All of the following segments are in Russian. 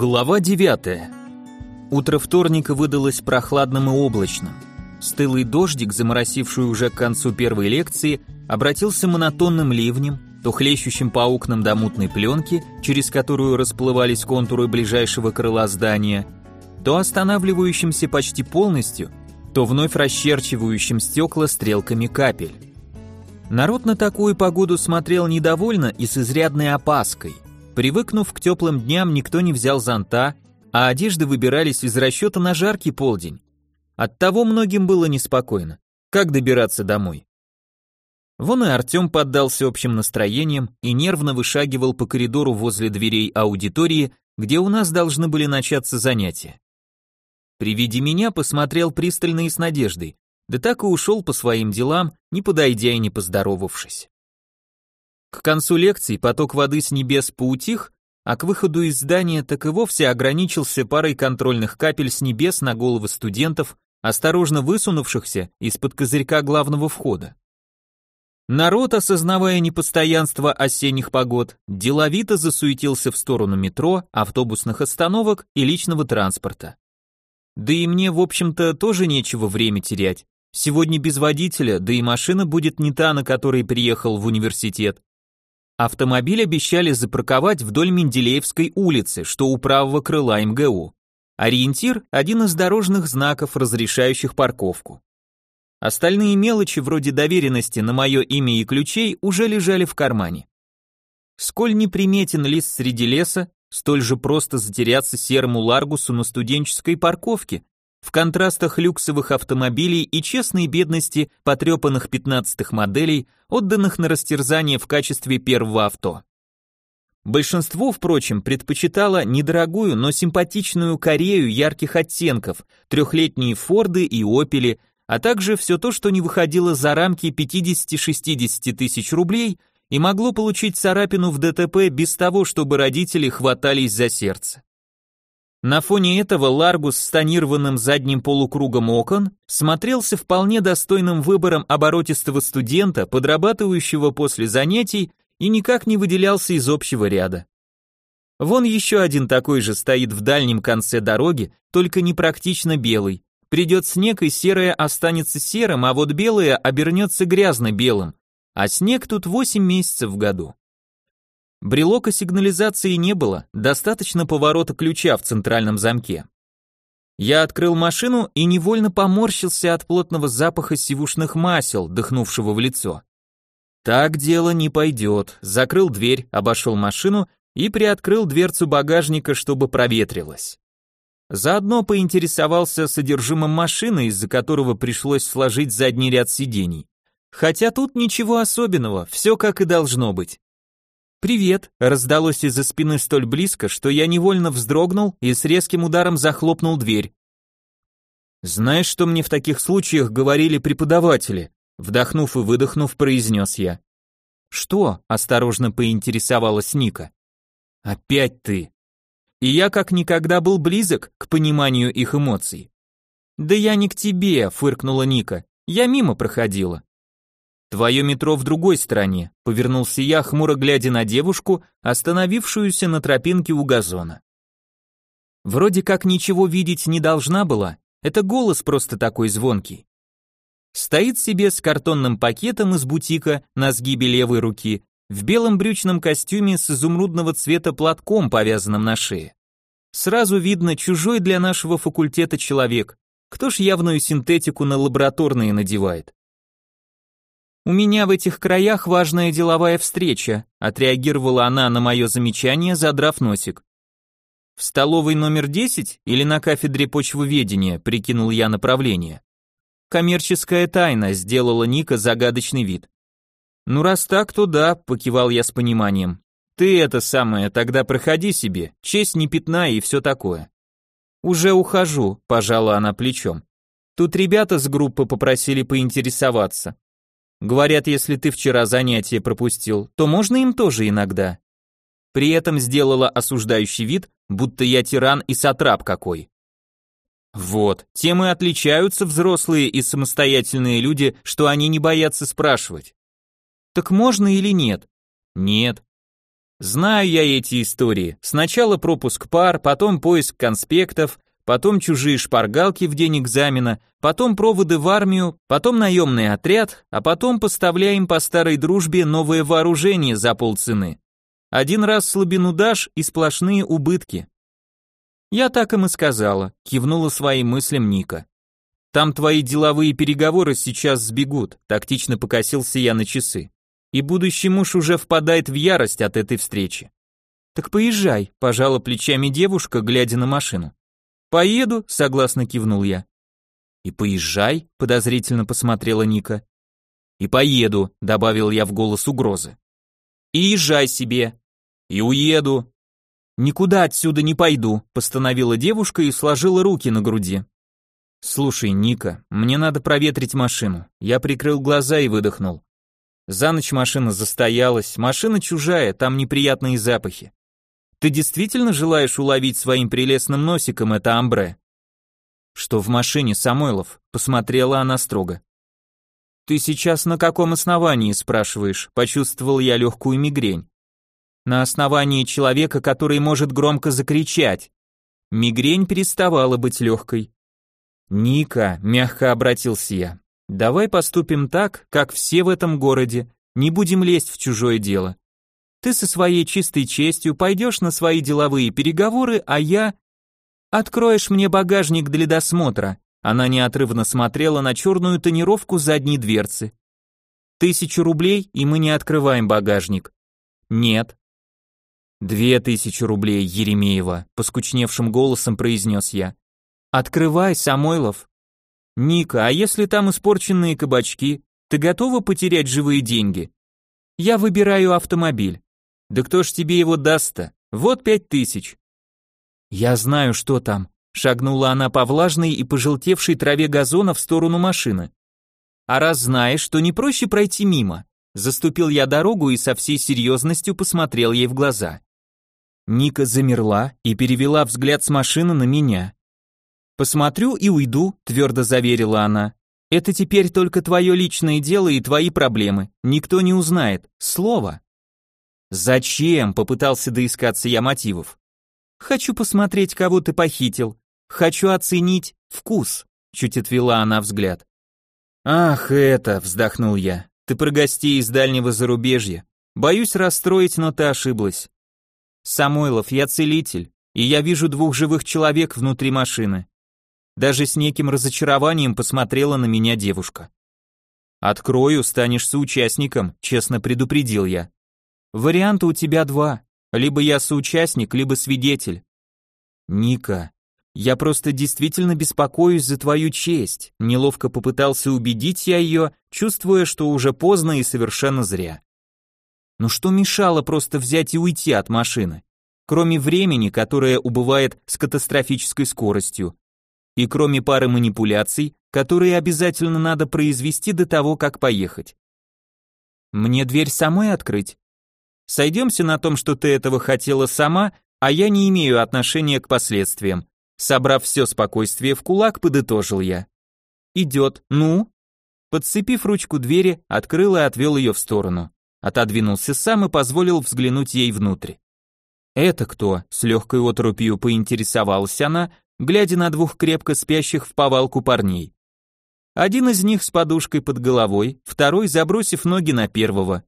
Глава 9. Утро вторника выдалось прохладным и облачным. Стылый дождик, заморосивший уже к концу первой лекции, обратился монотонным ливнем, то хлещущим по окнам до мутной пленки, через которую расплывались контуры ближайшего крыла здания, то останавливающимся почти полностью, то вновь расчерчивающим стекла стрелками капель. Народ на такую погоду смотрел недовольно и с изрядной опаской – Привыкнув к теплым дням, никто не взял зонта, а одежды выбирались из расчета на жаркий полдень. Оттого многим было неспокойно. Как добираться домой? Вон и Артем поддался общим настроениям и нервно вышагивал по коридору возле дверей аудитории, где у нас должны были начаться занятия. При виде меня посмотрел пристально и с надеждой, да так и ушел по своим делам, не подойдя и не поздоровавшись. К концу лекции поток воды с небес поутих, а к выходу из здания так и вовсе ограничился парой контрольных капель с небес на головы студентов, осторожно высунувшихся из-под козырька главного входа. Народ, осознавая непостоянство осенних погод, деловито засуетился в сторону метро, автобусных остановок и личного транспорта. Да и мне, в общем-то, тоже нечего время терять. Сегодня без водителя, да и машина будет не та, на которой приехал в университет, Автомобиль обещали запарковать вдоль Менделеевской улицы, что у правого крыла МГУ. Ориентир – один из дорожных знаков, разрешающих парковку. Остальные мелочи, вроде доверенности на мое имя и ключей, уже лежали в кармане. Сколь неприметен лист среди леса, столь же просто затеряться серому Ларгусу на студенческой парковке, в контрастах люксовых автомобилей и честной бедности потрепанных пятнадцатых моделей, отданных на растерзание в качестве первого авто. Большинство, впрочем, предпочитало недорогую, но симпатичную Корею ярких оттенков, трехлетние Форды и Опели, а также все то, что не выходило за рамки 50-60 тысяч рублей и могло получить царапину в ДТП без того, чтобы родители хватались за сердце. На фоне этого Ларгус с тонированным задним полукругом окон смотрелся вполне достойным выбором оборотистого студента, подрабатывающего после занятий и никак не выделялся из общего ряда. Вон еще один такой же стоит в дальнем конце дороги, только непрактично белый. Придет снег и серое останется серым, а вот белое обернется грязно-белым. А снег тут 8 месяцев в году. Брелока сигнализации не было, достаточно поворота ключа в центральном замке. Я открыл машину и невольно поморщился от плотного запаха сивушных масел, дыхнувшего в лицо. Так дело не пойдет. Закрыл дверь, обошел машину и приоткрыл дверцу багажника, чтобы проветрилось. Заодно поинтересовался содержимым машины, из-за которого пришлось сложить задний ряд сидений. Хотя тут ничего особенного, все как и должно быть. «Привет!» раздалось из-за спины столь близко, что я невольно вздрогнул и с резким ударом захлопнул дверь. «Знаешь, что мне в таких случаях говорили преподаватели?» Вдохнув и выдохнув, произнес я. «Что?» – осторожно поинтересовалась Ника. «Опять ты!» И я как никогда был близок к пониманию их эмоций. «Да я не к тебе», – фыркнула Ника. «Я мимо проходила». «Твое метро в другой стране», — повернулся я, хмуро глядя на девушку, остановившуюся на тропинке у газона. Вроде как ничего видеть не должна была, это голос просто такой звонкий. Стоит себе с картонным пакетом из бутика на сгибе левой руки, в белом брючном костюме с изумрудного цвета платком, повязанным на шее. Сразу видно чужой для нашего факультета человек. Кто ж явную синтетику на лабораторные надевает? «У меня в этих краях важная деловая встреча», отреагировала она на мое замечание, задрав носик. «В столовой номер 10 или на кафедре почвоведения?» прикинул я направление. «Коммерческая тайна», сделала Ника загадочный вид. «Ну раз так, то да», покивал я с пониманием. «Ты это самое, тогда проходи себе, честь не пятна и все такое». «Уже ухожу», пожала она плечом. Тут ребята с группы попросили поинтересоваться. Говорят, если ты вчера занятие пропустил, то можно им тоже иногда. При этом сделала осуждающий вид, будто я тиран и сатрап какой. Вот, тем и отличаются взрослые и самостоятельные люди, что они не боятся спрашивать. Так можно или нет? Нет. Знаю я эти истории. Сначала пропуск пар, потом поиск конспектов, потом чужие шпаргалки в день экзамена, потом проводы в армию, потом наемный отряд, а потом поставляем по старой дружбе новое вооружение за полцены. Один раз слабину дашь и сплошные убытки. Я так им и сказала, кивнула своим мыслям Ника. Там твои деловые переговоры сейчас сбегут, тактично покосился я на часы. И будущий муж уже впадает в ярость от этой встречи. Так поезжай, пожала плечами девушка, глядя на машину. Поеду, согласно кивнул я. И поезжай, подозрительно посмотрела Ника. И поеду, добавил я в голос угрозы. И езжай себе. И уеду. Никуда отсюда не пойду, постановила девушка и сложила руки на груди. Слушай, Ника, мне надо проветрить машину. Я прикрыл глаза и выдохнул. За ночь машина застоялась, машина чужая, там неприятные запахи. Ты действительно желаешь уловить своим прелестным носиком это амбре? Что в машине, Самойлов? Посмотрела она строго. Ты сейчас на каком основании, спрашиваешь? Почувствовал я легкую мигрень. На основании человека, который может громко закричать. Мигрень переставала быть легкой. Ника, мягко обратился я, давай поступим так, как все в этом городе, не будем лезть в чужое дело. Ты со своей чистой честью пойдешь на свои деловые переговоры, а я... Откроешь мне багажник для досмотра. Она неотрывно смотрела на черную тонировку задней дверцы. Тысячу рублей, и мы не открываем багажник. Нет. Две тысячи рублей, Еремеева, поскучневшим голосом произнес я. Открывай, Самойлов. Ника, а если там испорченные кабачки? Ты готова потерять живые деньги? Я выбираю автомобиль. Да кто ж тебе его даст-то? Вот пять тысяч. Я знаю, что там. Шагнула она по влажной и пожелтевшей траве газона в сторону машины. А раз знаешь, что не проще пройти мимо. Заступил я дорогу и со всей серьезностью посмотрел ей в глаза. Ника замерла и перевела взгляд с машины на меня. «Посмотрю и уйду», — твердо заверила она. «Это теперь только твое личное дело и твои проблемы. Никто не узнает. Слово». «Зачем?» — попытался доискаться я мотивов. «Хочу посмотреть, кого ты похитил. Хочу оценить вкус», — чуть отвела она взгляд. «Ах, это!» — вздохнул я. «Ты про гостей из дальнего зарубежья. Боюсь расстроить, но ты ошиблась. Самойлов, я целитель, и я вижу двух живых человек внутри машины». Даже с неким разочарованием посмотрела на меня девушка. «Открою, станешь соучастником», — честно предупредил я. Варианта у тебя два. Либо я соучастник, либо свидетель. Ника, я просто действительно беспокоюсь за твою честь. Неловко попытался убедить я ее, чувствуя, что уже поздно и совершенно зря. Но что мешало просто взять и уйти от машины? Кроме времени, которое убывает с катастрофической скоростью, и кроме пары манипуляций, которые обязательно надо произвести до того, как поехать. Мне дверь самой открыть? Сойдемся на том, что ты этого хотела сама, а я не имею отношения к последствиям. Собрав все спокойствие в кулак, подытожил я. Идет, ну? Подцепив ручку двери, открыл и отвел ее в сторону. Отодвинулся сам и позволил взглянуть ей внутрь. «Это кто?» — с легкой отрупью поинтересовалась она, глядя на двух крепко спящих в повалку парней. Один из них с подушкой под головой, второй забросив ноги на первого.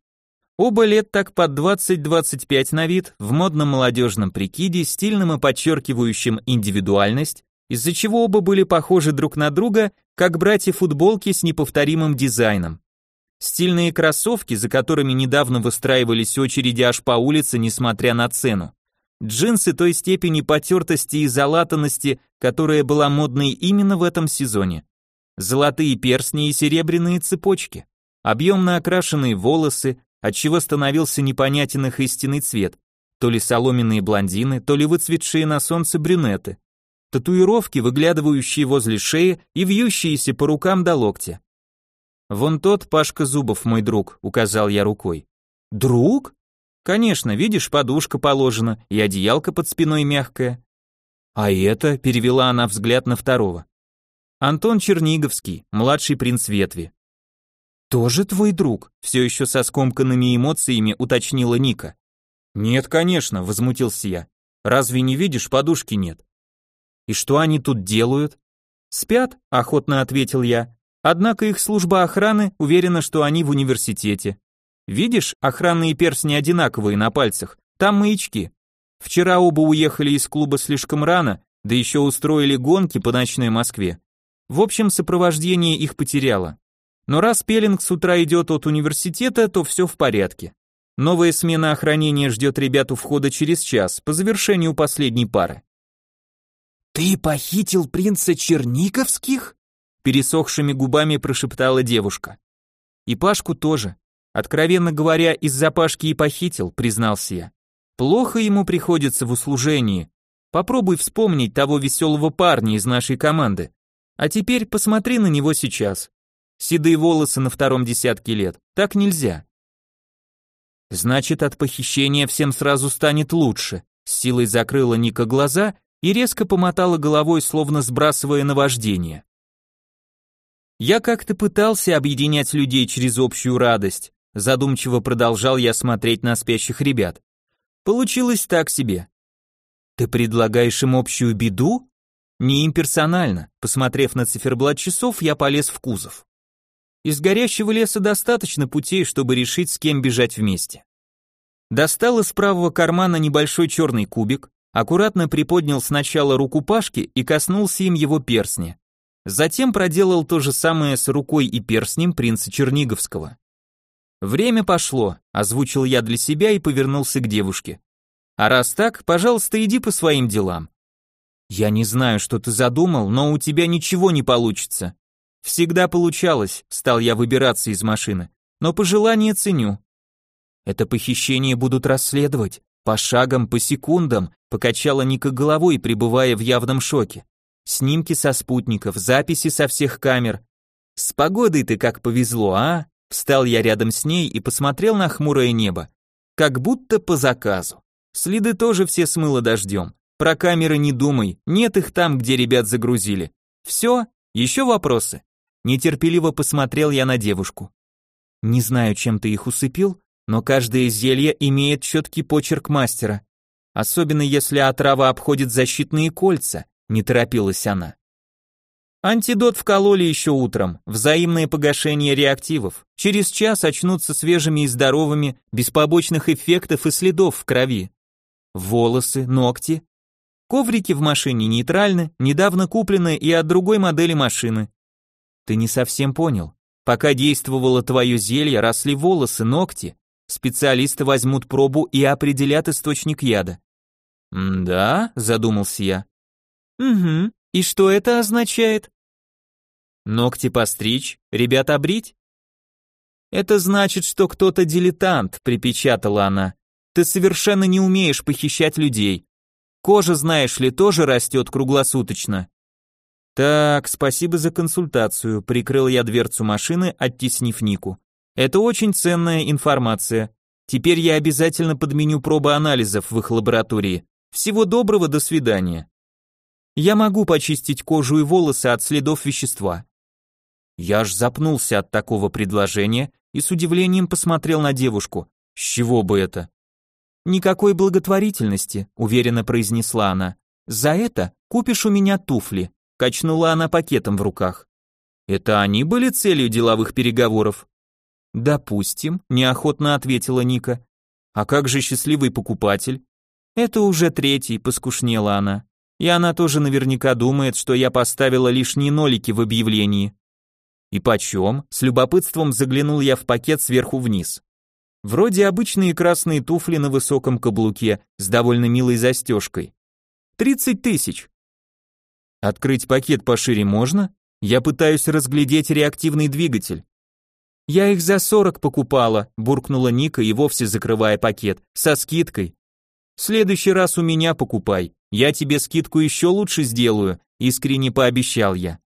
Оба лет так под 20-25 на вид, в модном молодежном прикиде, стильным и подчеркивающим индивидуальность, из-за чего оба были похожи друг на друга, как братья-футболки с неповторимым дизайном. Стильные кроссовки, за которыми недавно выстраивались очереди аж по улице, несмотря на цену. Джинсы той степени потертости и залатанности, которая была модной именно в этом сезоне. Золотые перстни и серебряные цепочки. Объемно окрашенные волосы, отчего становился непонятен их истинный цвет, то ли соломенные блондины, то ли выцветшие на солнце брюнеты, татуировки, выглядывающие возле шеи и вьющиеся по рукам до локтя. «Вон тот Пашка Зубов, мой друг», — указал я рукой. «Друг?» «Конечно, видишь, подушка положена, и одеялка под спиной мягкая». «А это?» — перевела она взгляд на второго. «Антон Черниговский, младший принц ветви. «Тоже твой друг?» — все еще со скомканными эмоциями уточнила Ника. Нет, конечно, возмутился я. Разве не видишь, подушки нет? И что они тут делают? Спят, охотно ответил я. Однако их служба охраны уверена, что они в университете. Видишь, охранные перстни одинаковые на пальцах, там маячки. Вчера оба уехали из клуба слишком рано, да еще устроили гонки по ночной Москве. В общем, сопровождение их потеряло. Но раз Пеллинг с утра идет от университета, то все в порядке. Новая смена охранения ждет ребят у входа через час, по завершению последней пары. «Ты похитил принца Черниковских?» Пересохшими губами прошептала девушка. И Пашку тоже. Откровенно говоря, из-за Пашки и похитил, признался я. Плохо ему приходится в услужении. Попробуй вспомнить того веселого парня из нашей команды. А теперь посмотри на него сейчас. Седые волосы на втором десятке лет. Так нельзя. Значит, от похищения всем сразу станет лучше. С силой закрыла Ника глаза и резко помотала головой, словно сбрасывая наваждение. Я как-то пытался объединять людей через общую радость. Задумчиво продолжал я смотреть на спящих ребят. Получилось так себе. Ты предлагаешь им общую беду? Не имперсонально. Посмотрев на циферблат часов, я полез в кузов. Из горящего леса достаточно путей, чтобы решить, с кем бежать вместе. Достал из правого кармана небольшой черный кубик, аккуратно приподнял сначала руку Пашки и коснулся им его перстня. Затем проделал то же самое с рукой и перстнем принца Черниговского. Время пошло, озвучил я для себя и повернулся к девушке. А раз так, пожалуйста, иди по своим делам. Я не знаю, что ты задумал, но у тебя ничего не получится. Всегда получалось, стал я выбираться из машины, но пожелание ценю. Это похищение будут расследовать, по шагам, по секундам, покачала Ника головой, пребывая в явном шоке. Снимки со спутников, записи со всех камер. С погодой ты как повезло, а? Встал я рядом с ней и посмотрел на хмурое небо. Как будто по заказу. Следы тоже все смыло дождем. Про камеры не думай, нет их там, где ребят загрузили. Все? Еще вопросы? Нетерпеливо посмотрел я на девушку. Не знаю, чем ты их усыпил, но каждое зелье имеет четкий почерк мастера. Особенно если отрава обходит защитные кольца, не торопилась она. Антидот вкололи еще утром, взаимное погашение реактивов. Через час очнутся свежими и здоровыми, без побочных эффектов и следов в крови. Волосы, ногти. Коврики в машине нейтральны, недавно куплены и от другой модели машины. Ты не совсем понял. Пока действовало твое зелье, росли волосы, ногти. Специалисты возьмут пробу и определят источник яда. «Да?» – задумался я. Угу. И что это означает? Ногти постричь, ребята брить? Это значит, что кто-то дилетант, припечатала она. Ты совершенно не умеешь похищать людей. Кожа, знаешь ли, тоже растет круглосуточно. Так, спасибо за консультацию, прикрыл я дверцу машины, оттеснив Нику. Это очень ценная информация. Теперь я обязательно подменю пробы анализов в их лаборатории. Всего доброго, до свидания. Я могу почистить кожу и волосы от следов вещества. Я аж запнулся от такого предложения и с удивлением посмотрел на девушку. С чего бы это? Никакой благотворительности, уверенно произнесла она. За это купишь у меня туфли. Качнула она пакетом в руках. Это они были целью деловых переговоров? Допустим, неохотно ответила Ника. А как же счастливый покупатель? Это уже третий, поскушнела она. И она тоже наверняка думает, что я поставила лишние нолики в объявлении. И почем? С любопытством заглянул я в пакет сверху вниз. Вроде обычные красные туфли на высоком каблуке с довольно милой застежкой. Тридцать тысяч. Открыть пакет пошире можно? Я пытаюсь разглядеть реактивный двигатель. Я их за сорок покупала, буркнула Ника и вовсе закрывая пакет, со скидкой. В следующий раз у меня покупай, я тебе скидку еще лучше сделаю, искренне пообещал я.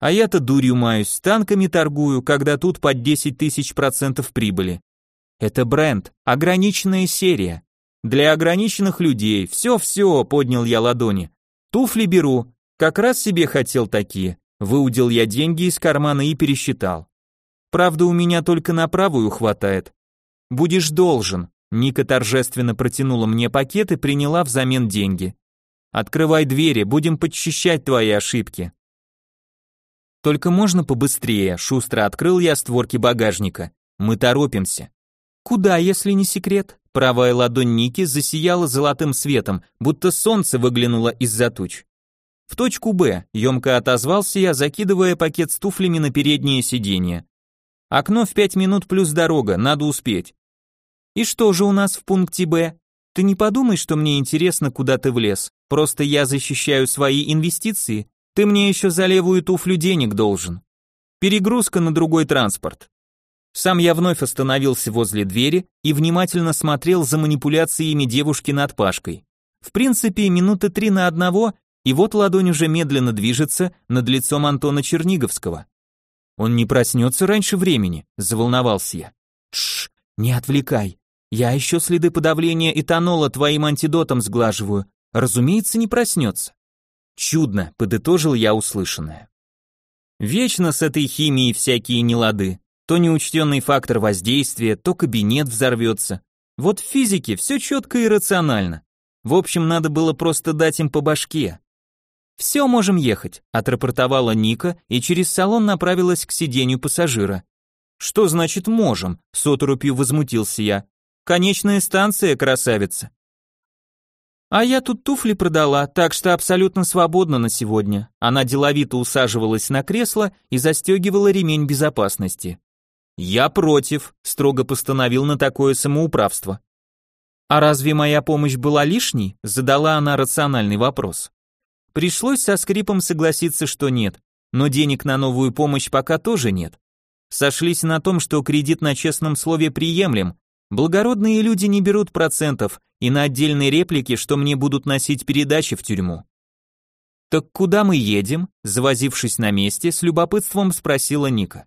А я-то дурью маюсь, танками торгую, когда тут под 10 тысяч процентов прибыли. Это бренд, ограниченная серия. Для ограниченных людей, все-все, поднял я ладони. Туфли беру, как раз себе хотел такие. Выудил я деньги из кармана и пересчитал. Правда, у меня только на правую хватает. Будешь должен, Ника торжественно протянула мне пакет и приняла взамен деньги. Открывай двери, будем подчищать твои ошибки. Только можно побыстрее, шустро открыл я створки багажника. Мы торопимся. Куда, если не секрет? Правая ладонь Ники засияла золотым светом, будто солнце выглянуло из-за туч. В точку Б, емко отозвался я, закидывая пакет с туфлями на переднее сиденье. Окно в пять минут плюс дорога, надо успеть. И что же у нас в пункте Б? Ты не подумай, что мне интересно, куда ты влез. Просто я защищаю свои инвестиции. Ты мне еще за левую туфлю денег должен. Перегрузка на другой транспорт. Сам я вновь остановился возле двери и внимательно смотрел за манипуляциями девушки над Пашкой. В принципе, минуты три на одного, и вот ладонь уже медленно движется над лицом Антона Черниговского. Он не проснется раньше времени, заволновался я. Тш, не отвлекай. Я еще следы подавления этанола твоим антидотом сглаживаю. Разумеется, не проснется. Чудно, подытожил я услышанное. Вечно с этой химией всякие нелады. То неучтенный фактор воздействия, то кабинет взорвется. Вот в физике все четко и рационально. В общем, надо было просто дать им по башке. «Все, можем ехать», — отрапортовала Ника и через салон направилась к сиденью пассажира. «Что значит «можем»?» — с оторопью возмутился я. «Конечная станция, красавица». «А я тут туфли продала, так что абсолютно свободна на сегодня». Она деловито усаживалась на кресло и застегивала ремень безопасности. «Я против», — строго постановил на такое самоуправство. «А разве моя помощь была лишней?» — задала она рациональный вопрос. Пришлось со скрипом согласиться, что нет, но денег на новую помощь пока тоже нет. Сошлись на том, что кредит на честном слове приемлем, благородные люди не берут процентов и на отдельные реплики, что мне будут носить передачи в тюрьму. «Так куда мы едем?» Завозившись на месте, с любопытством спросила Ника.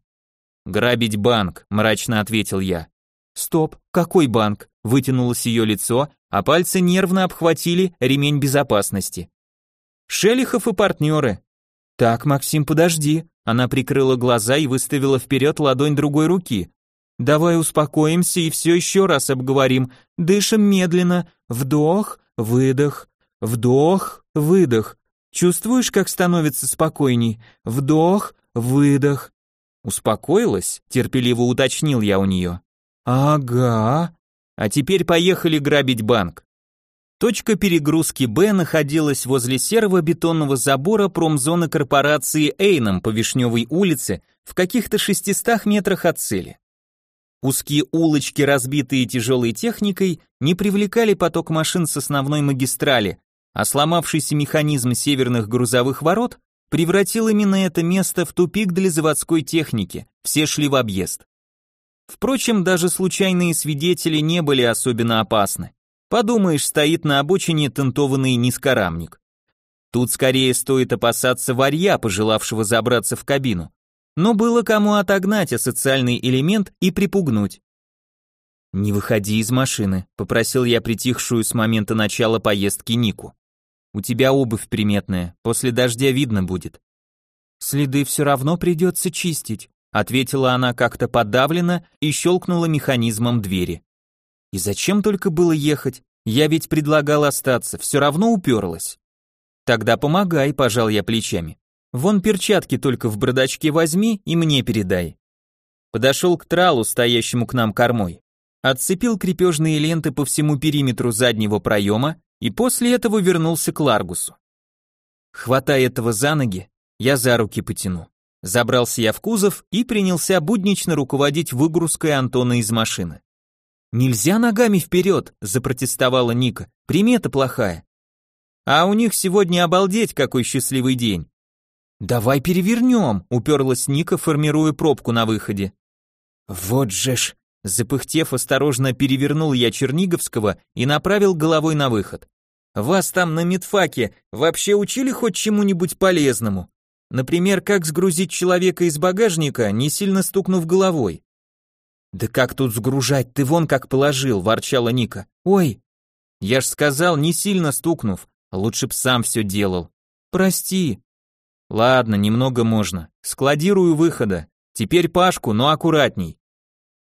«Грабить банк», мрачно ответил я. «Стоп, какой банк?» Вытянулось ее лицо, а пальцы нервно обхватили ремень безопасности. Шелихов и партнеры. Так, Максим, подожди. Она прикрыла глаза и выставила вперед ладонь другой руки. Давай успокоимся и все еще раз обговорим. Дышим медленно. Вдох, выдох, вдох, выдох. Чувствуешь, как становится спокойней? Вдох, выдох. Успокоилась? Терпеливо уточнил я у нее. Ага. А теперь поехали грабить банк. Точка перегрузки Б находилась возле серого бетонного забора промзоны корпорации Эйном по Вишневой улице в каких-то 600 метрах от цели. Узкие улочки, разбитые тяжелой техникой, не привлекали поток машин с основной магистрали, а сломавшийся механизм северных грузовых ворот превратил именно это место в тупик для заводской техники, все шли в объезд. Впрочем, даже случайные свидетели не были особенно опасны. Подумаешь, стоит на обочине тентованный низкорамник. Тут скорее стоит опасаться варья, пожелавшего забраться в кабину. Но было кому отогнать асоциальный элемент и припугнуть. «Не выходи из машины», — попросил я притихшую с момента начала поездки Нику. «У тебя обувь приметная, после дождя видно будет». «Следы все равно придется чистить», — ответила она как-то подавленно и щелкнула механизмом двери. И зачем только было ехать? Я ведь предлагал остаться, все равно уперлась. Тогда помогай, пожал я плечами. Вон перчатки только в бардачке возьми и мне передай. Подошел к тралу, стоящему к нам кормой. Отцепил крепежные ленты по всему периметру заднего проема и после этого вернулся к Ларгусу. Хватая этого за ноги, я за руки потяну. Забрался я в кузов и принялся буднично руководить выгрузкой Антона из машины. «Нельзя ногами вперед», — запротестовала Ника. «Примета плохая». «А у них сегодня обалдеть, какой счастливый день». «Давай перевернем», — уперлась Ника, формируя пробку на выходе. «Вот же ж», — запыхтев, осторожно перевернул я Черниговского и направил головой на выход. «Вас там на медфаке вообще учили хоть чему-нибудь полезному? Например, как сгрузить человека из багажника, не сильно стукнув головой?» «Да как тут сгружать, ты вон как положил», — ворчала Ника. «Ой!» «Я ж сказал, не сильно стукнув, лучше б сам все делал». «Прости». «Ладно, немного можно. Складирую выхода. Теперь Пашку, но аккуратней».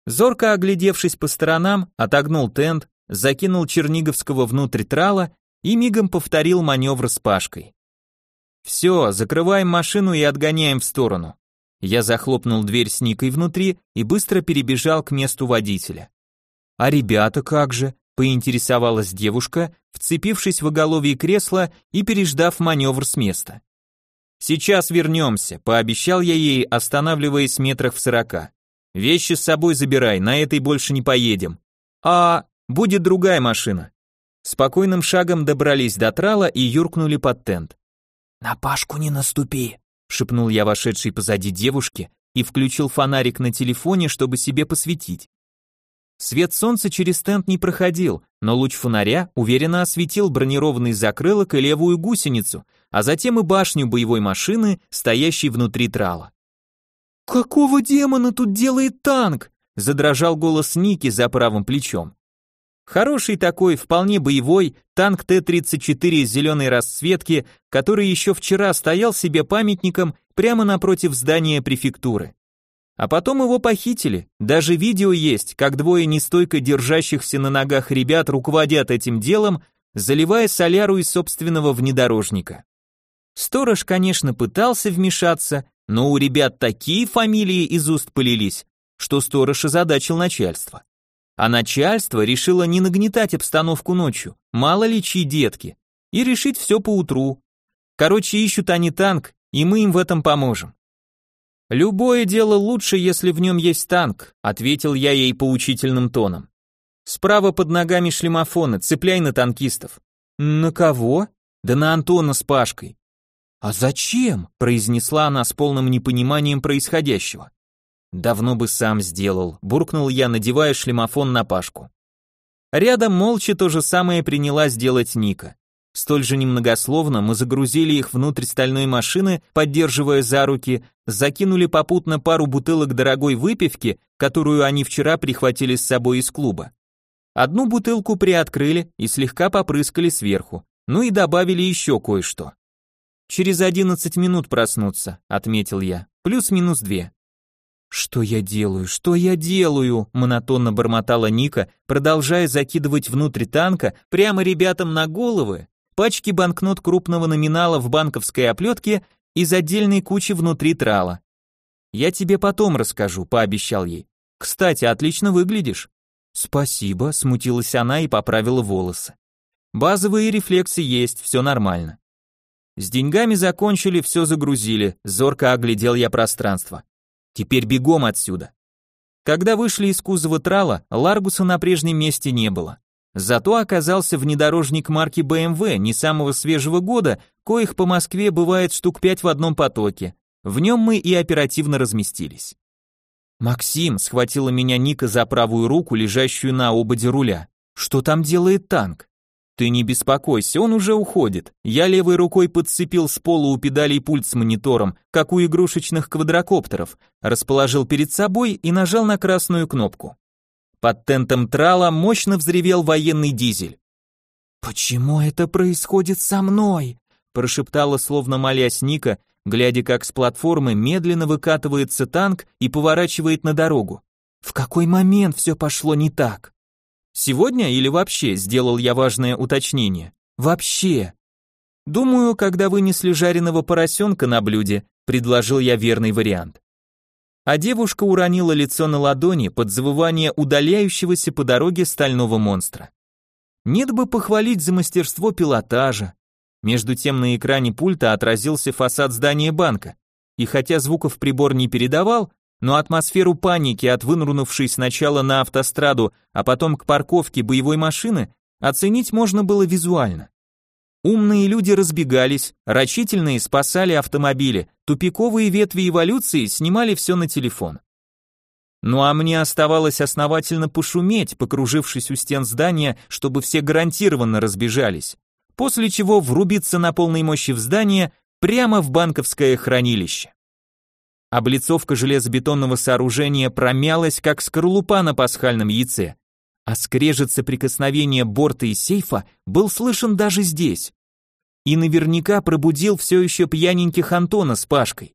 Зорко оглядевшись по сторонам, отогнул тент, закинул Черниговского внутрь трала и мигом повторил маневр с Пашкой. «Все, закрываем машину и отгоняем в сторону». Я захлопнул дверь с Никой внутри и быстро перебежал к месту водителя. «А ребята как же?» – поинтересовалась девушка, вцепившись в оголовье кресла и переждав маневр с места. «Сейчас вернемся», – пообещал я ей, останавливаясь метрах в сорока. «Вещи с собой забирай, на этой больше не поедем». «А, будет другая машина». Спокойным шагом добрались до трала и юркнули под тент. «На Пашку не наступи», — шепнул я вошедшей позади девушке и включил фонарик на телефоне, чтобы себе посветить. Свет солнца через тент не проходил, но луч фонаря уверенно осветил бронированный закрылок и левую гусеницу, а затем и башню боевой машины, стоящей внутри трала. «Какого демона тут делает танк?» задрожал голос Ники за правым плечом. Хороший такой, вполне боевой, танк Т-34 из зеленой расцветки, который еще вчера стоял себе памятником прямо напротив здания префектуры. А потом его похитили. Даже видео есть, как двое нестойко держащихся на ногах ребят руководят этим делом, заливая соляру из собственного внедорожника. Сторож, конечно, пытался вмешаться, но у ребят такие фамилии из уст полились, что сторож озадачил начальство. А начальство решило не нагнетать обстановку ночью, мало ли чьи детки, и решить все поутру. Короче, ищут они танк, и мы им в этом поможем. Любое дело лучше, если в нем есть танк, ответил я ей поучительным тоном. Справа под ногами шлемофоны, цепляй на танкистов. На кого? Да на Антона с Пашкой. А зачем? произнесла она с полным непониманием происходящего. Давно бы сам сделал, буркнул я, надевая шлемофон на Пашку. Рядом молча то же самое принялась делать Ника. Столь же немногословно мы загрузили их внутрь стальной машины, поддерживая за руки, закинули попутно пару бутылок дорогой выпивки, которую они вчера прихватили с собой из клуба. Одну бутылку приоткрыли и слегка попрыскали сверху, ну и добавили еще кое-что. «Через одиннадцать минут проснуться», — отметил я, плюс-минус две. «Что я делаю? Что я делаю?» – монотонно бормотала Ника, продолжая закидывать внутрь танка прямо ребятам на головы пачки банкнот крупного номинала в банковской оплетке из отдельной кучи внутри трала. «Я тебе потом расскажу», – пообещал ей. «Кстати, отлично выглядишь». «Спасибо», – смутилась она и поправила волосы. «Базовые рефлексы есть, все нормально». С деньгами закончили, все загрузили, зорко оглядел я пространство. Теперь бегом отсюда. Когда вышли из кузова трала, Ларгуса на прежнем месте не было. Зато оказался внедорожник марки BMW не самого свежего года, коих по Москве бывает штук пять в одном потоке. В нем мы и оперативно разместились. Максим схватила меня Ника за правую руку, лежащую на ободе руля. Что там делает танк? Ты не беспокойся, он уже уходит. Я левой рукой подцепил с пола у педалей пульт с монитором, как у игрушечных квадрокоптеров, расположил перед собой и нажал на красную кнопку. Под тентом трала мощно взревел военный дизель. «Почему это происходит со мной?» прошептала, словно молясь Ника, глядя, как с платформы медленно выкатывается танк и поворачивает на дорогу. «В какой момент все пошло не так?» Сегодня или вообще, сделал я важное уточнение. Вообще. Думаю, когда вынесли жареного поросенка на блюде, предложил я верный вариант. А девушка уронила лицо на ладони под завывание удаляющегося по дороге стального монстра. Нет бы похвалить за мастерство пилотажа. Между тем на экране пульта отразился фасад здания банка, и хотя звуков прибор не передавал, но атмосферу паники от вынурнувшей сначала на автостраду, а потом к парковке боевой машины оценить можно было визуально. Умные люди разбегались, рачительные спасали автомобили, тупиковые ветви эволюции снимали все на телефон. Ну а мне оставалось основательно пошуметь, покружившись у стен здания, чтобы все гарантированно разбежались, после чего врубиться на полной мощи в здание прямо в банковское хранилище. Облицовка железобетонного сооружения промялась, как скорлупа на пасхальном яйце, а скрежет соприкосновения борта и сейфа был слышен даже здесь. И наверняка пробудил все еще пьяненьких Антона с Пашкой.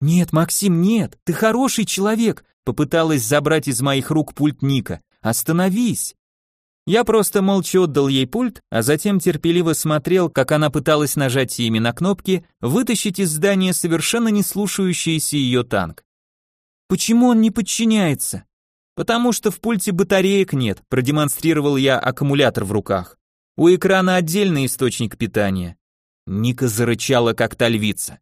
«Нет, Максим, нет, ты хороший человек, попыталась забрать из моих рук пульт Ника. «Остановись!» Я просто молча отдал ей пульт, а затем терпеливо смотрел, как она пыталась нажать ими на кнопки, вытащить из здания совершенно не слушающийся ее танк. Почему он не подчиняется? Потому что в пульте батареек нет, продемонстрировал я аккумулятор в руках. У экрана отдельный источник питания. Ника зарычала, как та львица.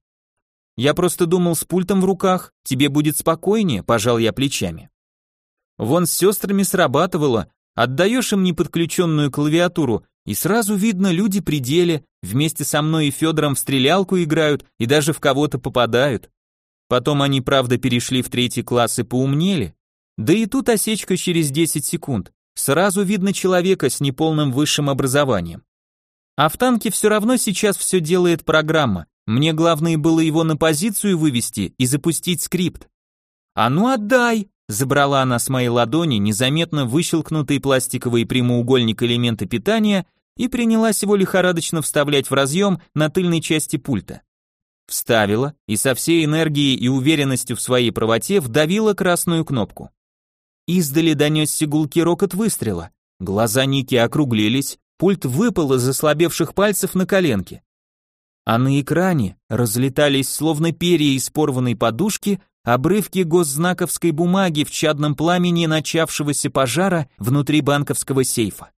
Я просто думал, с пультом в руках тебе будет спокойнее, пожал я плечами. Вон с сестрами срабатывало, Отдаешь им неподключенную клавиатуру, и сразу видно, люди при деле, вместе со мной и Федором в стрелялку играют и даже в кого-то попадают. Потом они, правда, перешли в третий класс и поумнели. Да и тут осечка через 10 секунд. Сразу видно человека с неполным высшим образованием. А в танке все равно сейчас все делает программа. Мне главное было его на позицию вывести и запустить скрипт. А ну отдай, Забрала она с моей ладони незаметно выщелкнутый пластиковый прямоугольник элемента питания и принялась его лихорадочно вставлять в разъем на тыльной части пульта. Вставила и со всей энергией и уверенностью в своей правоте вдавила красную кнопку. Издали донесся гулкий рокот выстрела. Глаза Ники округлились, пульт выпал из ослабевших пальцев на коленки. А на экране разлетались словно перья из порванной подушки обрывки госзнаковской бумаги в чадном пламени начавшегося пожара внутри банковского сейфа.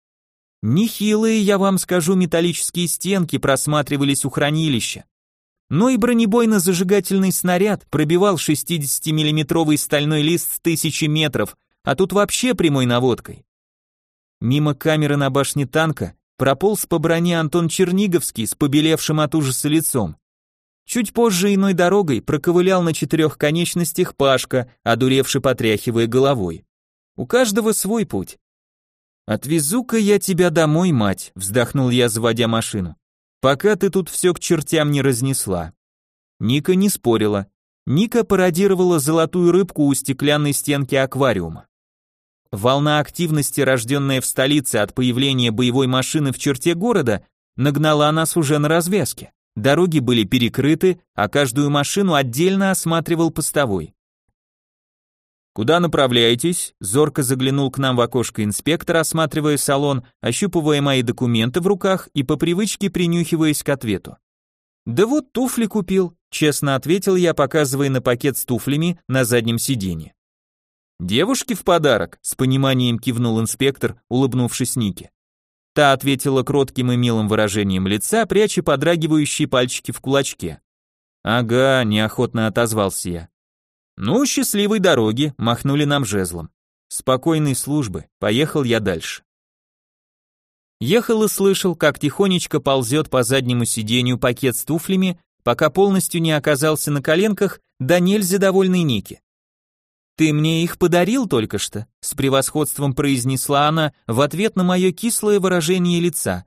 Нехилые, я вам скажу, металлические стенки просматривались у хранилища. Но и бронебойно-зажигательный снаряд пробивал 60-миллиметровый стальной лист с тысячи метров, а тут вообще прямой наводкой. Мимо камеры на башне танка прополз по броне Антон Черниговский с побелевшим от ужаса лицом. Чуть позже иной дорогой проковылял на четырех конечностях Пашка, одуревший потряхивая головой. У каждого свой путь. «Отвезу-ка я тебя домой, мать», — вздохнул я, заводя машину. «Пока ты тут все к чертям не разнесла». Ника не спорила. Ника пародировала золотую рыбку у стеклянной стенки аквариума. Волна активности, рожденная в столице от появления боевой машины в черте города, нагнала нас уже на развязке. Дороги были перекрыты, а каждую машину отдельно осматривал постовой. «Куда направляетесь?» Зорко заглянул к нам в окошко инспектор, осматривая салон, ощупывая мои документы в руках и по привычке принюхиваясь к ответу. «Да вот туфли купил», честно ответил я, показывая на пакет с туфлями на заднем сиденье. «Девушке в подарок», с пониманием кивнул инспектор, улыбнувшись Нике. Та ответила кротким и милым выражением лица, пряча подрагивающие пальчики в кулачке. «Ага», — неохотно отозвался я. «Ну, счастливой дороги», — махнули нам жезлом. «Спокойной службы», — поехал я дальше. Ехал и слышал, как тихонечко ползет по заднему сиденью пакет с туфлями, пока полностью не оказался на коленках, да нельзя довольный Ники. «Ты мне их подарил только что», — с превосходством произнесла она в ответ на мое кислое выражение лица.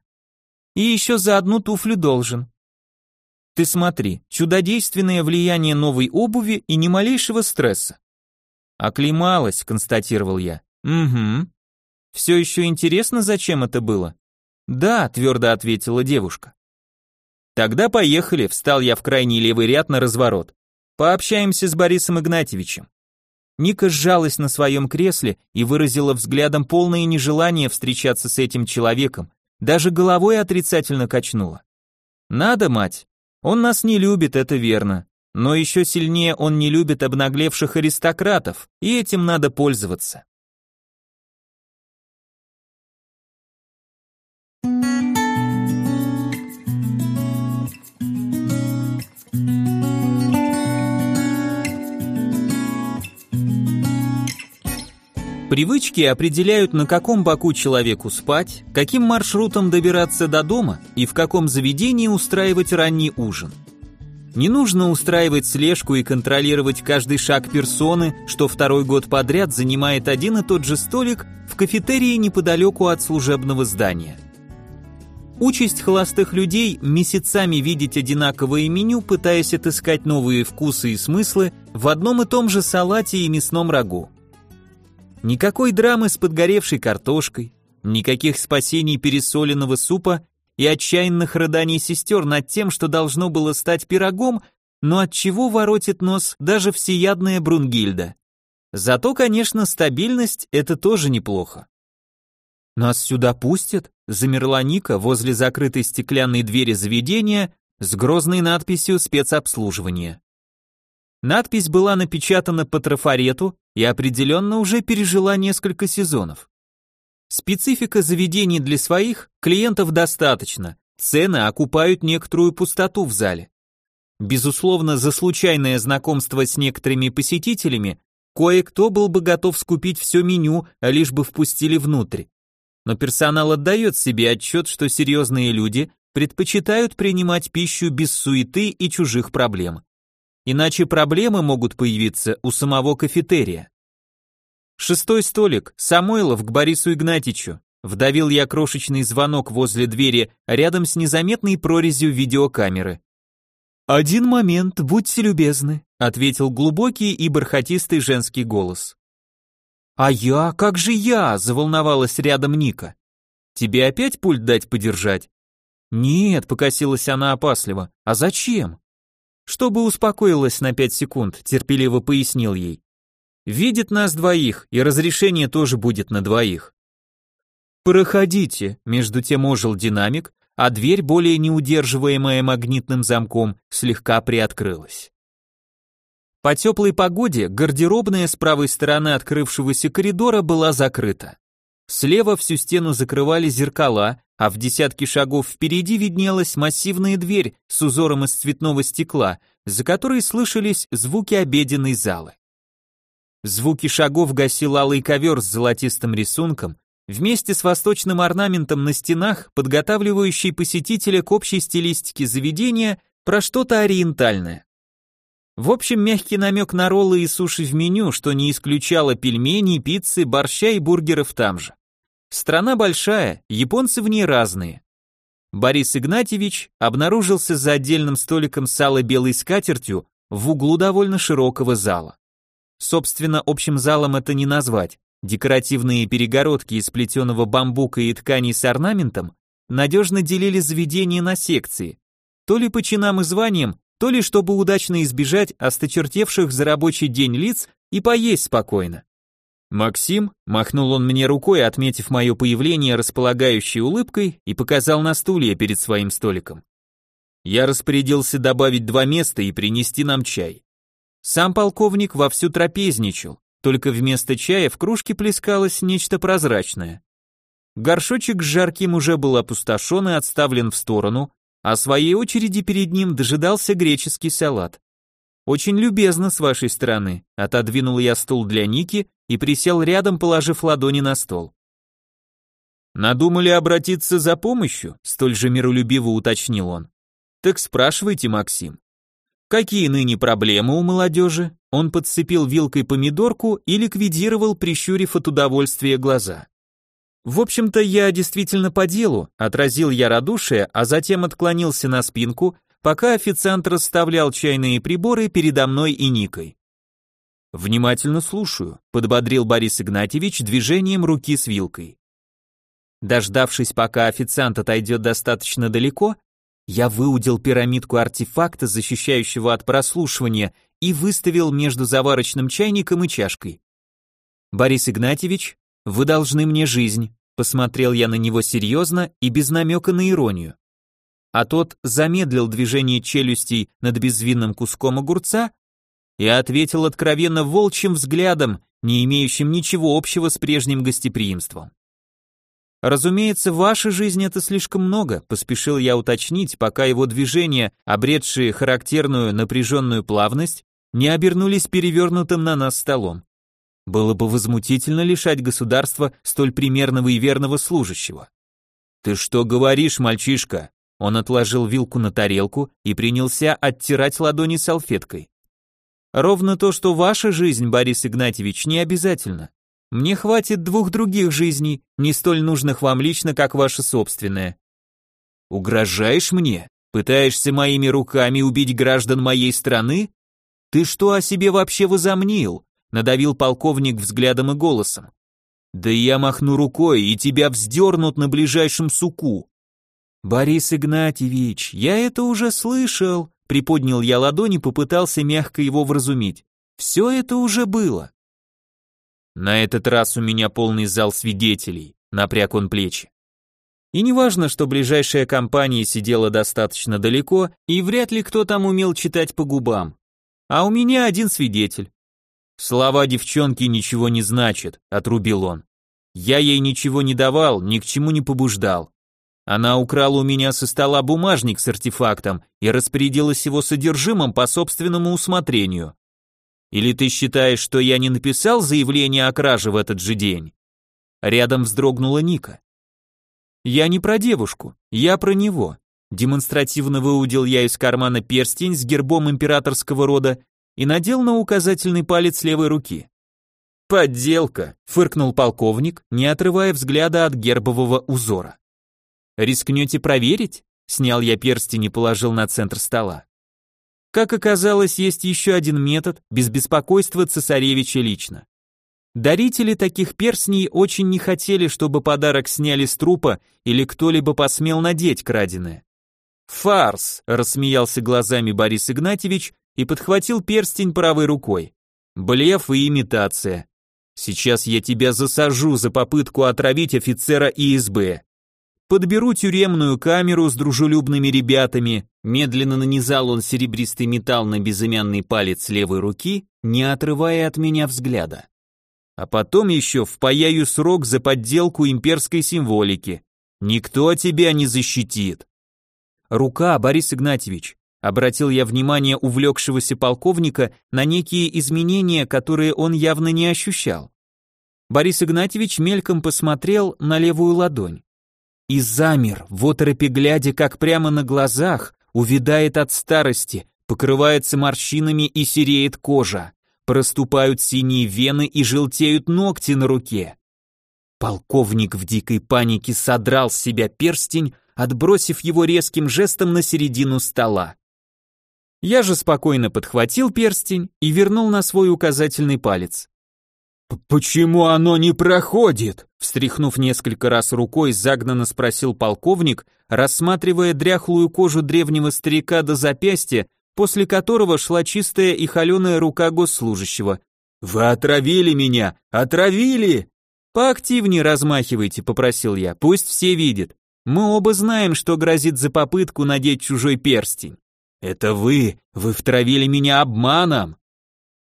«И еще за одну туфлю должен». «Ты смотри, чудодейственное влияние новой обуви и ни малейшего стресса». «Оклемалась», — констатировал я. «Угу». «Все еще интересно, зачем это было?» «Да», — твердо ответила девушка. «Тогда поехали», — встал я в крайний левый ряд на разворот. «Пообщаемся с Борисом Игнатьевичем». Ника сжалась на своем кресле и выразила взглядом полное нежелание встречаться с этим человеком, даже головой отрицательно качнула. «Надо, мать. Он нас не любит, это верно. Но еще сильнее он не любит обнаглевших аристократов, и этим надо пользоваться». Привычки определяют, на каком боку человеку спать, каким маршрутом добираться до дома и в каком заведении устраивать ранний ужин. Не нужно устраивать слежку и контролировать каждый шаг персоны, что второй год подряд занимает один и тот же столик в кафетерии неподалеку от служебного здания. Участь холостых людей – месяцами видеть одинаковое меню, пытаясь отыскать новые вкусы и смыслы в одном и том же салате и мясном рагу. Никакой драмы с подгоревшей картошкой, никаких спасений пересоленного супа и отчаянных рыданий сестер над тем, что должно было стать пирогом, но от чего воротит нос даже всеядная Брунгильда. Зато, конечно, стабильность – это тоже неплохо. «Нас сюда пустят?» – замерла Ника возле закрытой стеклянной двери заведения с грозной надписью «Спецобслуживание». Надпись была напечатана по трафарету и определенно уже пережила несколько сезонов. Специфика заведений для своих клиентов достаточно, цены окупают некоторую пустоту в зале. Безусловно, за случайное знакомство с некоторыми посетителями кое-кто был бы готов скупить все меню, а лишь бы впустили внутрь. Но персонал отдает себе отчет, что серьезные люди предпочитают принимать пищу без суеты и чужих проблем. Иначе проблемы могут появиться у самого кафетерия. Шестой столик, Самойлов к Борису Игнатьичу. Вдавил я крошечный звонок возле двери рядом с незаметной прорезью видеокамеры. «Один момент, будьте любезны», — ответил глубокий и бархатистый женский голос. «А я? Как же я?» — заволновалась рядом Ника. «Тебе опять пульт дать подержать?» «Нет», — покосилась она опасливо. «А зачем?» Чтобы успокоилась на пять секунд, терпеливо пояснил ей. Видит нас двоих, и разрешение тоже будет на двоих. Проходите, между тем ожил динамик, а дверь, более неудерживаемая магнитным замком, слегка приоткрылась. По теплой погоде гардеробная с правой стороны открывшегося коридора была закрыта. Слева всю стену закрывали зеркала, а в десятке шагов впереди виднелась массивная дверь с узором из цветного стекла, за которой слышались звуки обеденной залы. Звуки шагов гасил алый ковер с золотистым рисунком, вместе с восточным орнаментом на стенах, подготавливающий посетителя к общей стилистике заведения про что-то ориентальное. В общем, мягкий намек на роллы и суши в меню, что не исключало пельменей, пиццы, борща и бургеров там же. Страна большая, японцы в ней разные. Борис Игнатьевич обнаружился за отдельным столиком с алой-белой скатертью в углу довольно широкого зала. Собственно, общим залом это не назвать. Декоративные перегородки из плетеного бамбука и тканей с орнаментом надежно делили заведение на секции, то ли по чинам и званиям, то ли чтобы удачно избежать осточертевших за рабочий день лиц и поесть спокойно. «Максим», махнул он мне рукой, отметив мое появление располагающей улыбкой и показал на стулья перед своим столиком. Я распорядился добавить два места и принести нам чай. Сам полковник вовсю трапезничал, только вместо чая в кружке плескалось нечто прозрачное. Горшочек с жарким уже был опустошен и отставлен в сторону, а своей очереди перед ним дожидался греческий салат. Очень любезно с вашей стороны, отодвинул я стул для Ники и присел рядом, положив ладони на стол. Надумали обратиться за помощью? Столь же миролюбиво уточнил он. Так спрашивайте, Максим. Какие ныне проблемы у молодежи? Он подцепил вилкой помидорку и ликвидировал, прищурив от удовольствия глаза. В общем-то, я действительно по делу, отразил я радушие, а затем отклонился на спинку, пока официант расставлял чайные приборы передо мной и Никой. «Внимательно слушаю», — подбодрил Борис Игнатьевич движением руки с вилкой. Дождавшись, пока официант отойдет достаточно далеко, я выудил пирамидку артефакта, защищающего от прослушивания, и выставил между заварочным чайником и чашкой. «Борис Игнатьевич, вы должны мне жизнь», — посмотрел я на него серьезно и без намека на иронию а тот замедлил движение челюстей над безвинным куском огурца и ответил откровенно волчьим взглядом, не имеющим ничего общего с прежним гостеприимством. Разумеется, ваша жизнь это слишком много, поспешил я уточнить, пока его движения, обретшие характерную напряженную плавность, не обернулись перевернутым на нас столом. Было бы возмутительно лишать государства столь примерного и верного служащего. Ты что говоришь, мальчишка? Он отложил вилку на тарелку и принялся оттирать ладони салфеткой. Ровно то, что ваша жизнь, Борис Игнатьевич, не обязательно. Мне хватит двух других жизней, не столь нужных вам лично, как ваша собственная. Угрожаешь мне? Пытаешься моими руками убить граждан моей страны? Ты что о себе вообще возомнил? Надавил полковник взглядом и голосом. Да я махну рукой, и тебя вздернут на ближайшем суку. «Борис Игнатьевич, я это уже слышал», приподнял я ладони, попытался мягко его вразумить. «Все это уже было». На этот раз у меня полный зал свидетелей, напряг он плечи. И неважно, что ближайшая компания сидела достаточно далеко, и вряд ли кто там умел читать по губам. А у меня один свидетель. Слова девчонки ничего не значат, отрубил он. Я ей ничего не давал, ни к чему не побуждал. Она украла у меня со стола бумажник с артефактом и распорядилась его содержимым по собственному усмотрению. Или ты считаешь, что я не написал заявление о краже в этот же день? Рядом вздрогнула Ника. Я не про девушку, я про него. Демонстративно выудил я из кармана перстень с гербом императорского рода и надел на указательный палец левой руки. «Подделка», — фыркнул полковник, не отрывая взгляда от гербового узора. «Рискнете проверить?» — снял я перстень и положил на центр стола. Как оказалось, есть еще один метод без беспокойства цесаревича лично. Дарители таких перстней очень не хотели, чтобы подарок сняли с трупа или кто-либо посмел надеть краденое. «Фарс!» – рассмеялся глазами Борис Игнатьевич и подхватил перстень правой рукой. «Блеф и имитация. Сейчас я тебя засажу за попытку отравить офицера ИСБ подберу тюремную камеру с дружелюбными ребятами, медленно нанизал он серебристый металл на безымянный палец левой руки, не отрывая от меня взгляда. А потом еще впаяю срок за подделку имперской символики. Никто тебя не защитит. Рука, Борис Игнатьевич, обратил я внимание увлекшегося полковника на некие изменения, которые он явно не ощущал. Борис Игнатьевич мельком посмотрел на левую ладонь и замер, в оторопе глядя, как прямо на глазах увядает от старости, покрывается морщинами и сереет кожа, проступают синие вены и желтеют ногти на руке. Полковник в дикой панике содрал с себя перстень, отбросив его резким жестом на середину стола. Я же спокойно подхватил перстень и вернул на свой указательный палец. «Почему оно не проходит?» Встряхнув несколько раз рукой, загнанно спросил полковник, рассматривая дряхлую кожу древнего старика до запястья, после которого шла чистая и холеная рука госслужащего. «Вы отравили меня! Отравили!» «Поактивнее размахивайте», — попросил я, — «пусть все видят. Мы оба знаем, что грозит за попытку надеть чужой перстень». «Это вы! Вы втравили меня обманом!»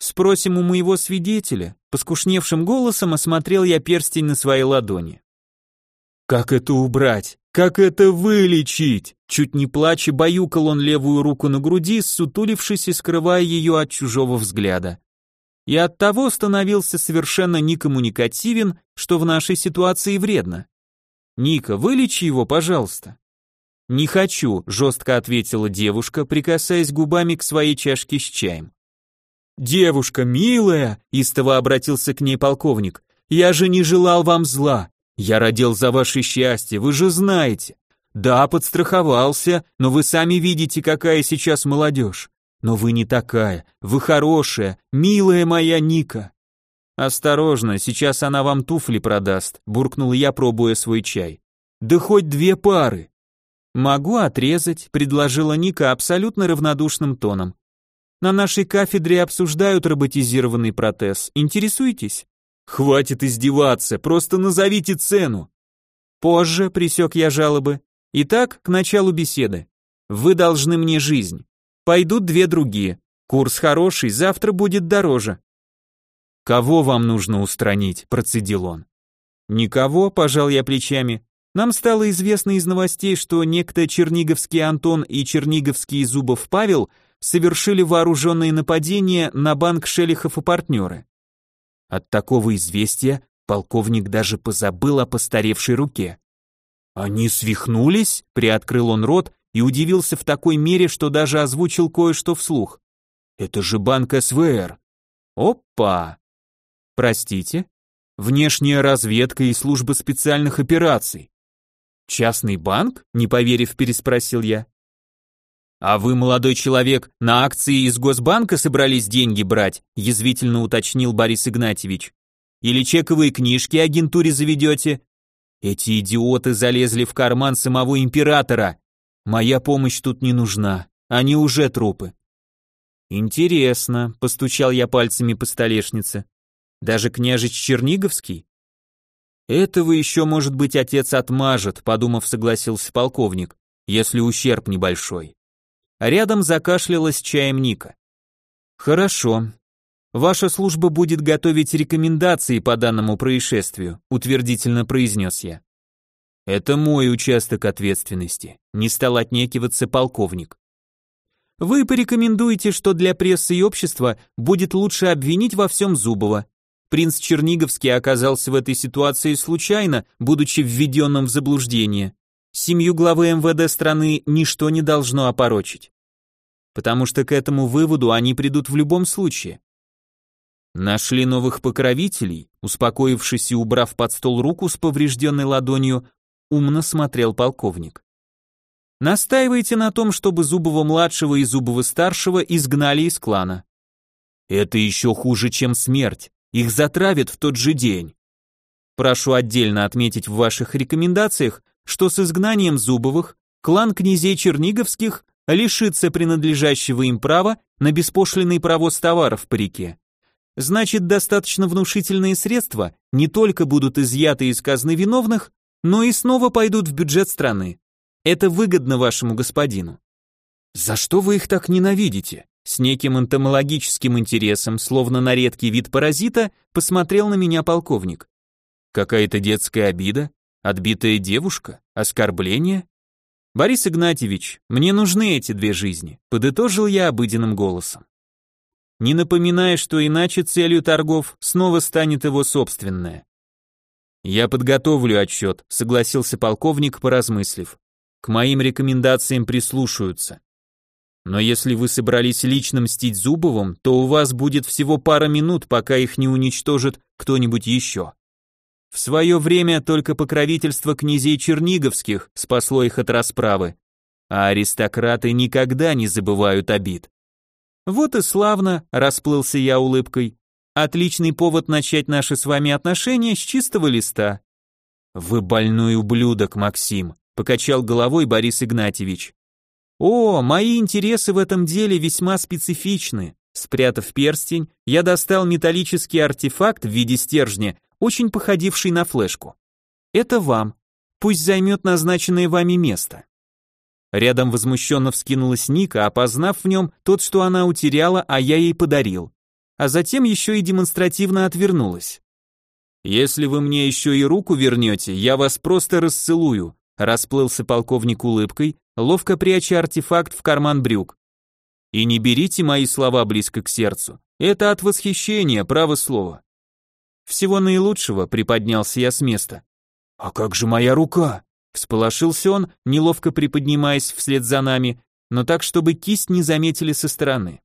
Спросим у моего свидетеля. Поскушневшим голосом осмотрел я перстень на своей ладони. Как это убрать? Как это вылечить? Чуть не плача, баюкал он левую руку на груди, сутулившись и скрывая ее от чужого взгляда. И оттого становился совершенно некоммуникативен, что в нашей ситуации вредно. «Ника, вылечи его, пожалуйста». «Не хочу», — жестко ответила девушка, прикасаясь губами к своей чашке с чаем. «Девушка, милая!» — истово обратился к ней полковник. «Я же не желал вам зла. Я родил за ваше счастье, вы же знаете. Да, подстраховался, но вы сами видите, какая сейчас молодежь. Но вы не такая, вы хорошая, милая моя Ника». «Осторожно, сейчас она вам туфли продаст», — буркнул я, пробуя свой чай. «Да хоть две пары». «Могу отрезать», — предложила Ника абсолютно равнодушным тоном. На нашей кафедре обсуждают роботизированный протез. Интересуетесь? Хватит издеваться, просто назовите цену. Позже присек я жалобы. Итак, к началу беседы. Вы должны мне жизнь. Пойдут две другие. Курс хороший, завтра будет дороже. Кого вам нужно устранить, процедил он. Никого, пожал я плечами. Нам стало известно из новостей, что некто Черниговский Антон и Черниговский Зубов Павел совершили вооруженные нападения на банк Шелихов и партнеры. От такого известия полковник даже позабыл о постаревшей руке. «Они свихнулись?» — приоткрыл он рот и удивился в такой мере, что даже озвучил кое-что вслух. «Это же банк СВР!» «Опа!» «Простите?» «Внешняя разведка и служба специальных операций». «Частный банк?» — не поверив, переспросил я. «А вы, молодой человек, на акции из Госбанка собрались деньги брать?» язвительно уточнил Борис Игнатьевич. «Или чековые книжки агентуре заведете?» «Эти идиоты залезли в карман самого императора. Моя помощь тут не нужна, они уже трупы». «Интересно», — постучал я пальцами по столешнице. Даже княжич Черниговский? Этого еще, может быть, отец отмажет, подумав, согласился полковник, если ущерб небольшой. Рядом закашлялась чаем Ника. Хорошо. Ваша служба будет готовить рекомендации по данному происшествию, утвердительно произнес я. Это мой участок ответственности, не стал отнекиваться полковник. Вы порекомендуете, что для прессы и общества будет лучше обвинить во всем Зубова. Принц Черниговский оказался в этой ситуации случайно, будучи введенным в заблуждение. Семью главы МВД страны ничто не должно опорочить. Потому что к этому выводу они придут в любом случае. Нашли новых покровителей, успокоившись и убрав под стол руку с поврежденной ладонью, умно смотрел полковник. Настаивайте на том, чтобы Зубова-младшего и Зубова-старшего изгнали из клана. Это еще хуже, чем смерть. Их затравят в тот же день. Прошу отдельно отметить в ваших рекомендациях, что с изгнанием Зубовых клан князей Черниговских лишится принадлежащего им права на беспошлинный провоз товаров по реке. Значит, достаточно внушительные средства не только будут изъяты из казны виновных, но и снова пойдут в бюджет страны. Это выгодно вашему господину. За что вы их так ненавидите? С неким энтомологическим интересом, словно на редкий вид паразита, посмотрел на меня полковник. Какая-то детская обида? Отбитая девушка? Оскорбление? Борис Игнатьевич, мне нужны эти две жизни, подытожил я обыденным голосом. Не напоминая, что иначе целью торгов снова станет его собственная. Я подготовлю отчет, согласился полковник, поразмыслив к моим рекомендациям прислушаются. Но если вы собрались лично мстить Зубовым, то у вас будет всего пара минут, пока их не уничтожит кто-нибудь еще. В свое время только покровительство князей Черниговских спасло их от расправы, а аристократы никогда не забывают обид. Вот и славно, расплылся я улыбкой. Отличный повод начать наши с вами отношения с чистого листа. Вы больной ублюдок, Максим, покачал головой Борис Игнатьевич. О, мои интересы в этом деле весьма специфичны. Спрятав перстень, я достал металлический артефакт в виде стержня, очень походивший на флешку. Это вам. Пусть займет назначенное вами место. Рядом возмущенно вскинулась Ника, опознав в нем тот, что она утеряла, а я ей подарил. А затем еще и демонстративно отвернулась. «Если вы мне еще и руку вернете, я вас просто расцелую», Расплылся полковник улыбкой, ловко пряча артефакт в карман брюк. И не берите мои слова близко к сердцу. Это от восхищения, право слово. Всего наилучшего, приподнялся я с места. А как же моя рука? Всполошился он, неловко приподнимаясь вслед за нами, но так, чтобы кисть не заметили со стороны.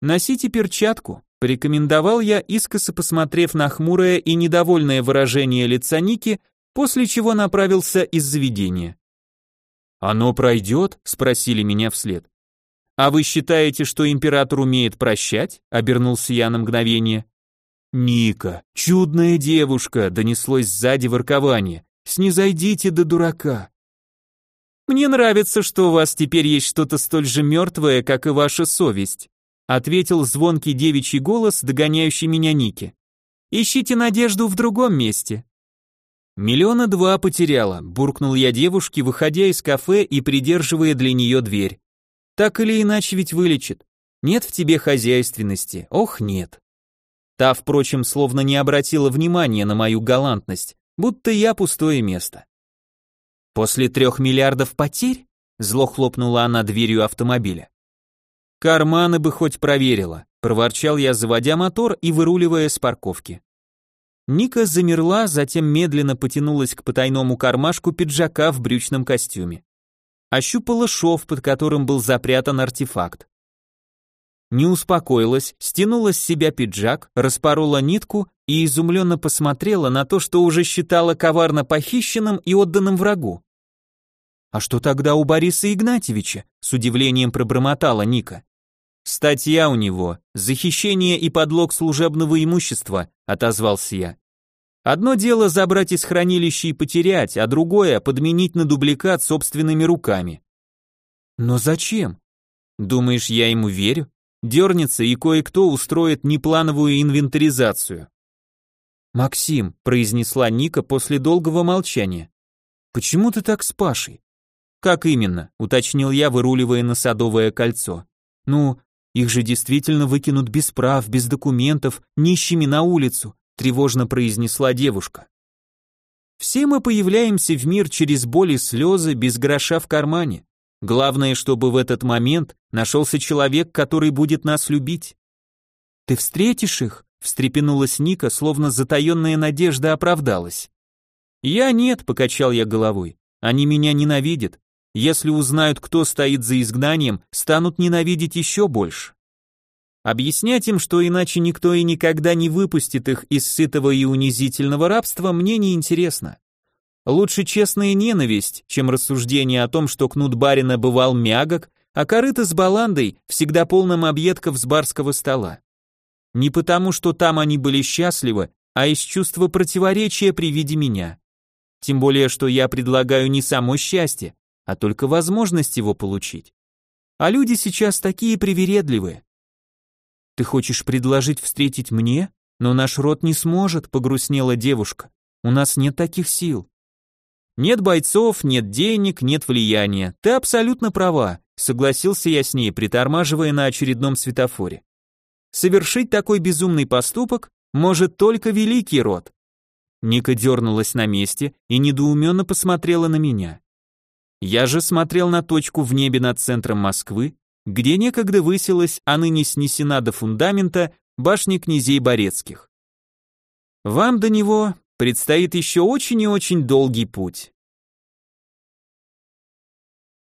Носите перчатку, порекомендовал я, искоса посмотрев на хмурое и недовольное выражение лица Ники, после чего направился из заведения. «Оно пройдет?» — спросили меня вслед. «А вы считаете, что император умеет прощать?» — обернулся я на мгновение. «Ника, чудная девушка!» — донеслось сзади воркование. «Снизойдите до дурака!» «Мне нравится, что у вас теперь есть что-то столь же мертвое, как и ваша совесть», ответил звонкий девичий голос, догоняющий меня Ники. «Ищите надежду в другом месте. «Миллиона два потеряла», — буркнул я девушке, выходя из кафе и придерживая для нее дверь. «Так или иначе ведь вылечит. Нет в тебе хозяйственности, ох, нет». Та, впрочем, словно не обратила внимания на мою галантность, будто я пустое место. «После трех миллиардов потерь?» — зло хлопнула она дверью автомобиля. «Карманы бы хоть проверила», — проворчал я, заводя мотор и выруливая с парковки. Ника замерла, затем медленно потянулась к потайному кармашку пиджака в брючном костюме. Ощупала шов, под которым был запрятан артефакт. Не успокоилась, стянула с себя пиджак, распорола нитку и изумленно посмотрела на то, что уже считала коварно похищенным и отданным врагу. «А что тогда у Бориса Игнатьевича?» с удивлением пробормотала Ника. «Статья у него. Захищение и подлог служебного имущества», — отозвался я. «Одно дело забрать из хранилища и потерять, а другое — подменить на дубликат собственными руками». «Но зачем?» «Думаешь, я ему верю? Дернется и кое-кто устроит неплановую инвентаризацию. «Максим», — произнесла Ника после долгого молчания, — «почему ты так с Пашей?» «Как именно?» — уточнил я, выруливая на Садовое кольцо. «Ну, их же действительно выкинут без прав, без документов, нищими на улицу», — тревожно произнесла девушка. «Все мы появляемся в мир через боль и слезы, без гроша в кармане. Главное, чтобы в этот момент нашелся человек, который будет нас любить». «Ты встретишь их?» встрепенулась Ника, словно затаенная надежда оправдалась. «Я нет», — покачал я головой, — «они меня ненавидят. Если узнают, кто стоит за изгнанием, станут ненавидеть еще больше». Объяснять им, что иначе никто и никогда не выпустит их из сытого и унизительного рабства, мне не интересно. Лучше честная ненависть, чем рассуждение о том, что кнут барина бывал мягок, а корыто с баландой всегда полным объедков с барского стола. Не потому, что там они были счастливы, а из чувства противоречия при виде меня. Тем более, что я предлагаю не само счастье, а только возможность его получить. А люди сейчас такие привередливые. Ты хочешь предложить встретить мне? Но наш род не сможет, погрустнела девушка. У нас нет таких сил. Нет бойцов, нет денег, нет влияния. Ты абсолютно права, согласился я с ней, притормаживая на очередном светофоре. Совершить такой безумный поступок может только великий род. Ника дернулась на месте и недоуменно посмотрела на меня. Я же смотрел на точку в небе над центром Москвы, где некогда высилась, а ныне снесена до фундамента, башня князей Борецких. Вам до него предстоит еще очень и очень долгий путь.